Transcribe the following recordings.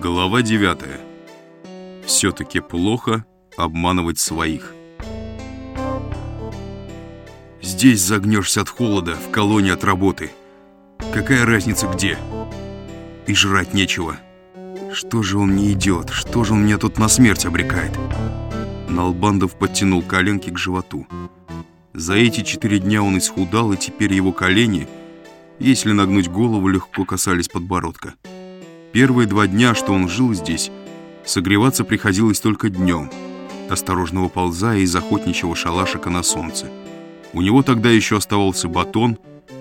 Глава 9. Все-таки плохо обманывать своих. Здесь загнешься от холода, в колонии от работы. Какая разница где? И жрать нечего. Что же он не идет? Что же он меня тут на смерть обрекает? Налбандов подтянул коленки к животу. За эти четыре дня он исхудал, и теперь его колени, если нагнуть голову, легко касались подбородка. Первые два дня, что он жил здесь, согреваться приходилось только днем, осторожно выползая из охотничьего шалашика на солнце. У него тогда еще оставался батон,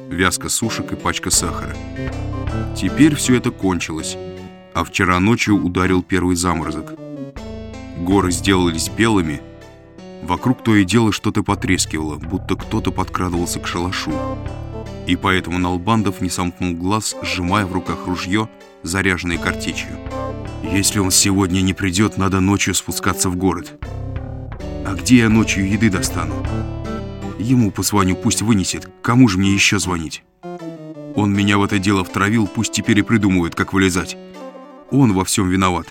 вязка сушек и пачка сахара. Теперь все это кончилось, а вчера ночью ударил первый заморозок. Горы сделались белыми, вокруг то и дело что-то потрескивало, будто кто-то подкрадывался к шалашу. И поэтому Налбандов не сомкнул глаз, сжимая в руках ружье, заряженное картечью. Если он сегодня не придет, надо ночью спускаться в город. А где я ночью еды достану? Ему позвоню, пусть вынесет. Кому же мне еще звонить? Он меня в это дело втравил, пусть теперь и придумывает, как вылезать. Он во всем виноват.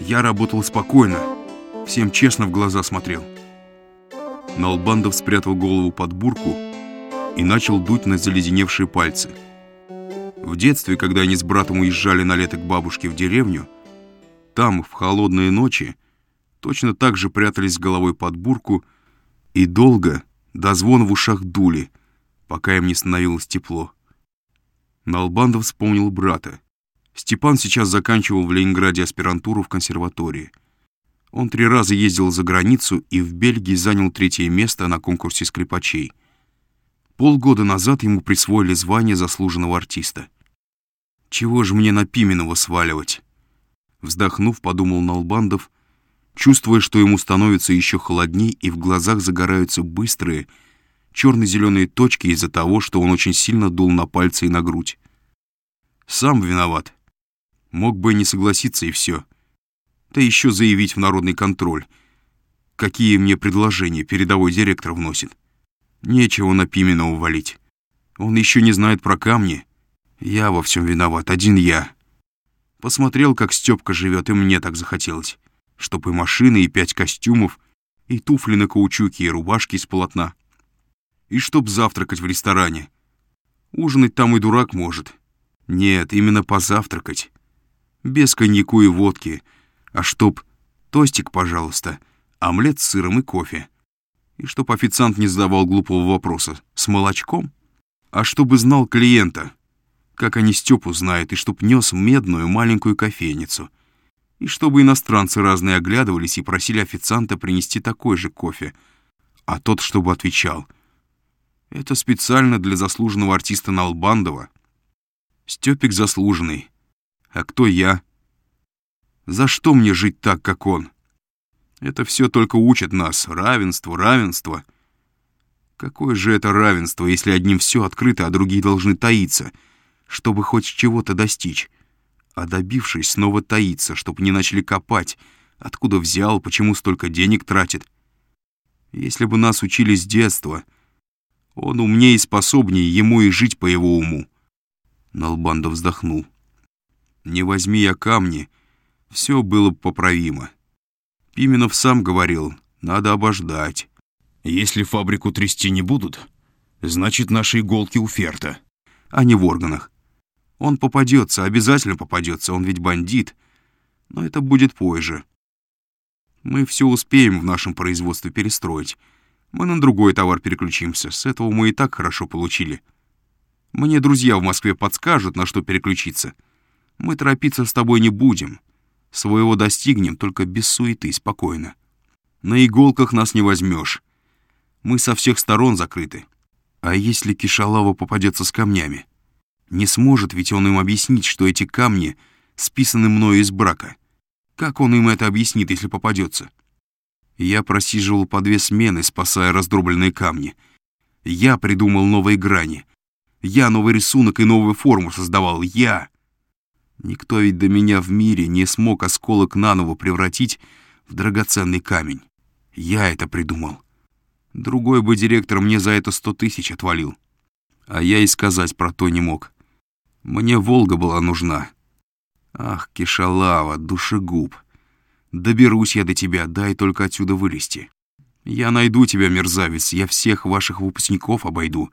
Я работал спокойно, всем честно в глаза смотрел. Налбандов спрятал голову под бурку и начал дуть на заледеневшие пальцы. В детстве, когда они с братом уезжали на лето к бабушке в деревню, там, в холодные ночи, точно так же прятались головой под бурку и долго, до звона в ушах дули, пока им не становилось тепло. Налбандов вспомнил брата. Степан сейчас заканчивал в Ленинграде аспирантуру в консерватории. Он три раза ездил за границу и в Бельгии занял третье место на конкурсе скрипачей. Полгода назад ему присвоили звание заслуженного артиста. «Чего же мне на Пименова сваливать?» Вздохнув, подумал Налбандов, чувствуя, что ему становится еще холодней и в глазах загораются быстрые, черно-зеленые точки из-за того, что он очень сильно дул на пальцы и на грудь. Сам виноват. Мог бы не согласиться, и все. Да еще заявить в народный контроль. Какие мне предложения передовой директор вносит. Нечего на Пименова валить. Он еще не знает про камни. Я во всем виноват, один я. Посмотрел, как Степка живет, и мне так захотелось. Чтоб и машины, и пять костюмов, и туфли на каучуке, и рубашки из полотна. И чтоб завтракать в ресторане. Ужинать там и дурак может. Нет, именно позавтракать. Без коньяку и водки. А чтоб... Тостик, пожалуйста. Омлет с сыром и кофе и чтоб официант не задавал глупого вопроса «С молочком?» А чтобы знал клиента, как они Степу знают, и чтоб нес медную маленькую кофейницу. И чтобы иностранцы разные оглядывались и просили официанта принести такой же кофе, а тот чтобы отвечал «Это специально для заслуженного артиста Налбандова». Степик заслуженный. А кто я? За что мне жить так, как он?» Это все только учит нас. Равенство, равенство. Какое же это равенство, если одним все открыто, а другие должны таиться, чтобы хоть чего-то достичь? А добившись, снова таиться, чтобы не начали копать. Откуда взял, почему столько денег тратит? Если бы нас учили с детства, он умнее и способнее, ему и жить по его уму. Налбандов вздохнул. Не возьми я камни, все было бы поправимо. Пименов сам говорил, надо обождать. Если фабрику трясти не будут, значит, наши иголки у Ферта, а не в органах. Он попадется, обязательно попадется, он ведь бандит. Но это будет позже. Мы все успеем в нашем производстве перестроить. Мы на другой товар переключимся. С этого мы и так хорошо получили. Мне друзья в Москве подскажут, на что переключиться. Мы торопиться с тобой не будем. Своего достигнем, только без суеты, спокойно. На иголках нас не возьмешь. Мы со всех сторон закрыты. А если Кишалава попадется с камнями? Не сможет ведь он им объяснить, что эти камни списаны мною из брака. Как он им это объяснит, если попадется? Я просиживал по две смены, спасая раздробленные камни. Я придумал новые грани. Я новый рисунок и новую форму создавал. Я! Никто ведь до меня в мире не смог осколок наново превратить в драгоценный камень. Я это придумал. Другой бы директор мне за это сто тысяч отвалил. А я и сказать про то не мог. Мне «Волга» была нужна. Ах, кишалава, душегуб. Доберусь я до тебя, дай только отсюда вылезти. Я найду тебя, мерзавец, я всех ваших выпускников обойду,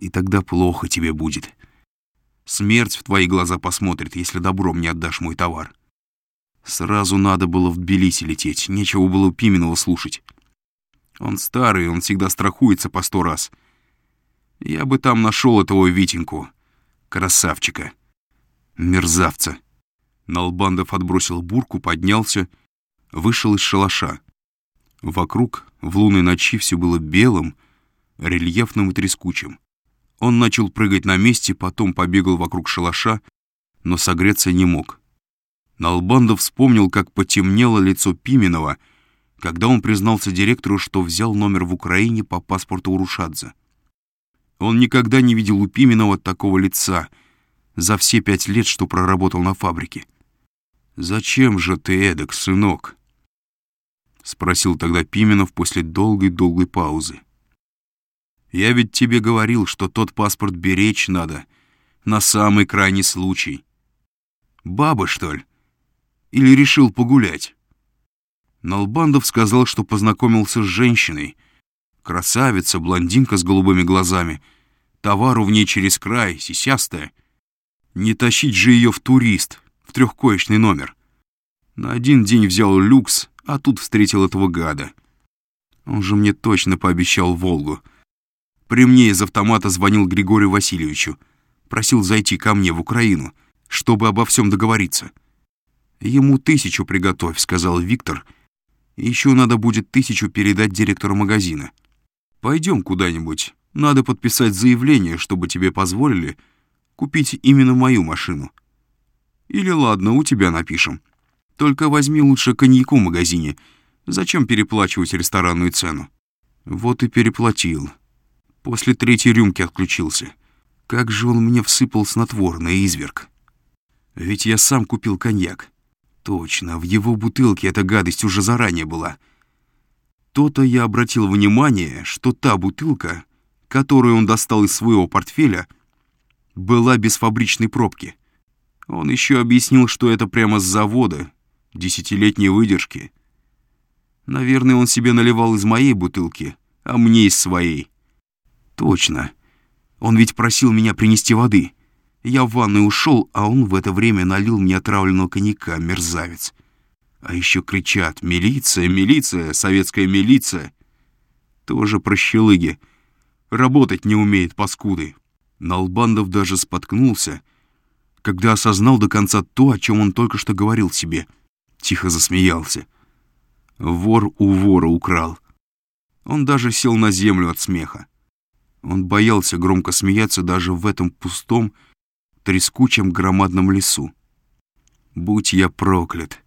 и тогда плохо тебе будет. Смерть в твои глаза посмотрит, если добром не отдашь мой товар. Сразу надо было в Тбилиси лететь, нечего было Пименова слушать. Он старый, он всегда страхуется по сто раз. Я бы там нашел этого Витеньку, красавчика, мерзавца. Налбандов отбросил бурку, поднялся, вышел из шалаша. Вокруг в лунной ночи все было белым, рельефным и трескучим. Он начал прыгать на месте, потом побегал вокруг шалаша, но согреться не мог. Налбандов вспомнил, как потемнело лицо Пименова, когда он признался директору, что взял номер в Украине по паспорту Урушадзе. Он никогда не видел у Пименова такого лица за все пять лет, что проработал на фабрике. «Зачем же ты эдак, сынок?» — спросил тогда Пименов после долгой-долгой паузы. «Я ведь тебе говорил, что тот паспорт беречь надо, на самый крайний случай. Баба, что ли? Или решил погулять?» Налбандов сказал, что познакомился с женщиной. Красавица, блондинка с голубыми глазами. Товару в ней через край, сисястая. Не тащить же ее в турист, в трехкоечный номер. На один день взял люкс, а тут встретил этого гада. Он же мне точно пообещал «Волгу». При мне из автомата звонил Григорию Васильевичу. Просил зайти ко мне в Украину, чтобы обо всем договориться. «Ему тысячу приготовь», — сказал Виктор. «Еще надо будет тысячу передать директору магазина. Пойдем куда-нибудь. Надо подписать заявление, чтобы тебе позволили купить именно мою машину». Или ладно, у тебя напишем. Только возьми лучше коньяку в магазине. Зачем переплачивать ресторанную цену? Вот и переплатил. После третьей рюмки отключился. Как же он мне всыпал снотворный изверг. Ведь я сам купил коньяк. Точно, в его бутылке эта гадость уже заранее была. То-то я обратил внимание, что та бутылка, которую он достал из своего портфеля, была без фабричной пробки. Он еще объяснил, что это прямо с завода, десятилетней выдержки. Наверное, он себе наливал из моей бутылки, а мне из своей. Точно. Он ведь просил меня принести воды. Я в ванную ушел, а он в это время налил мне отравленного коньяка, мерзавец. А еще кричат «Милиция! Милиция! Советская милиция!» Тоже прощелыги. Работать не умеет, паскуды. Налбандов даже споткнулся — когда осознал до конца то, о чем он только что говорил себе. Тихо засмеялся. Вор у вора украл. Он даже сел на землю от смеха. Он боялся громко смеяться даже в этом пустом, трескучем громадном лесу. «Будь я проклят!»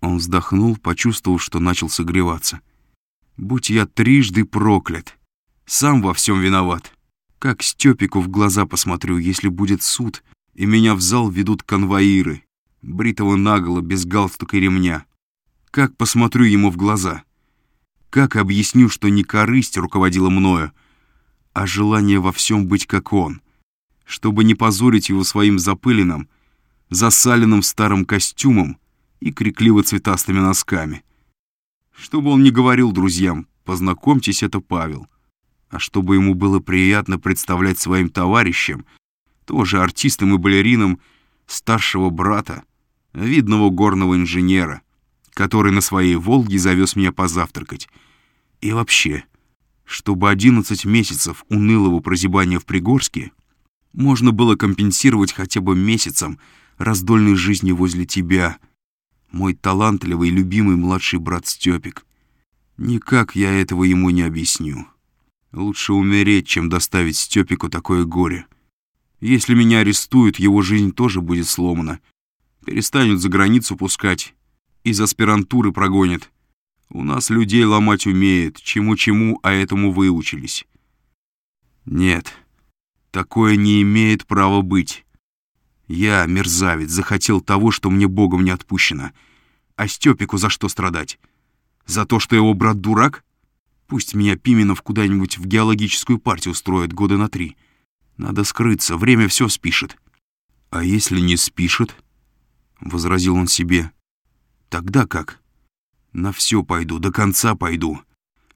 Он вздохнул, почувствовав, что начал согреваться. «Будь я трижды проклят! Сам во всем виноват! Как Степику в глаза посмотрю, если будет суд, и меня в зал ведут конвоиры, бритого наголо, без галстука и ремня. Как посмотрю ему в глаза? Как объясню, что не корысть руководила мною, а желание во всем быть как он, чтобы не позорить его своим запыленным, засаленным старым костюмом и крикливо-цветастыми носками? Чтобы он не говорил друзьям, познакомьтесь, это Павел. А чтобы ему было приятно представлять своим товарищам, тоже артистом и балерином старшего брата, видного горного инженера, который на своей «Волге» завез меня позавтракать. И вообще, чтобы 11 месяцев унылого прозябания в Пригорске можно было компенсировать хотя бы месяцем раздольной жизни возле тебя, мой талантливый любимый младший брат Степик. Никак я этого ему не объясню. Лучше умереть, чем доставить Степику такое горе. Если меня арестуют, его жизнь тоже будет сломана. Перестанут за границу пускать. Из аспирантуры прогонят. У нас людей ломать умеют, чему-чему, а этому выучились. Нет, такое не имеет права быть. Я, мерзавец, захотел того, что мне Богом не отпущено. А Степику за что страдать? За то, что его брат дурак? Пусть меня Пименов куда-нибудь в геологическую партию устроит года на три. Надо скрыться, время все спишет. А если не спишет? — возразил он себе. «Тогда как? На все пойду, до конца пойду.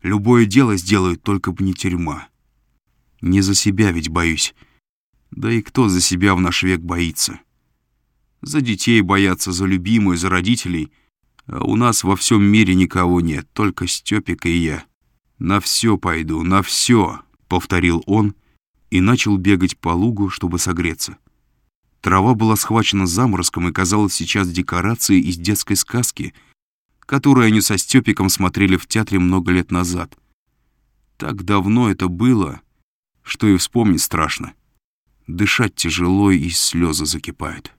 Любое дело сделаю, только бы не тюрьма. Не за себя ведь боюсь. Да и кто за себя в наш век боится? За детей боятся, за любимую, за родителей. А у нас во всем мире никого нет, только Степик и я. На все пойду, на все», — повторил он и начал бегать по лугу, чтобы согреться. Трава была схвачена заморозком и казалась сейчас декорацией из детской сказки, которую они со Степиком смотрели в театре много лет назад. Так давно это было, что и вспомнить страшно. Дышать тяжело и слезы закипают.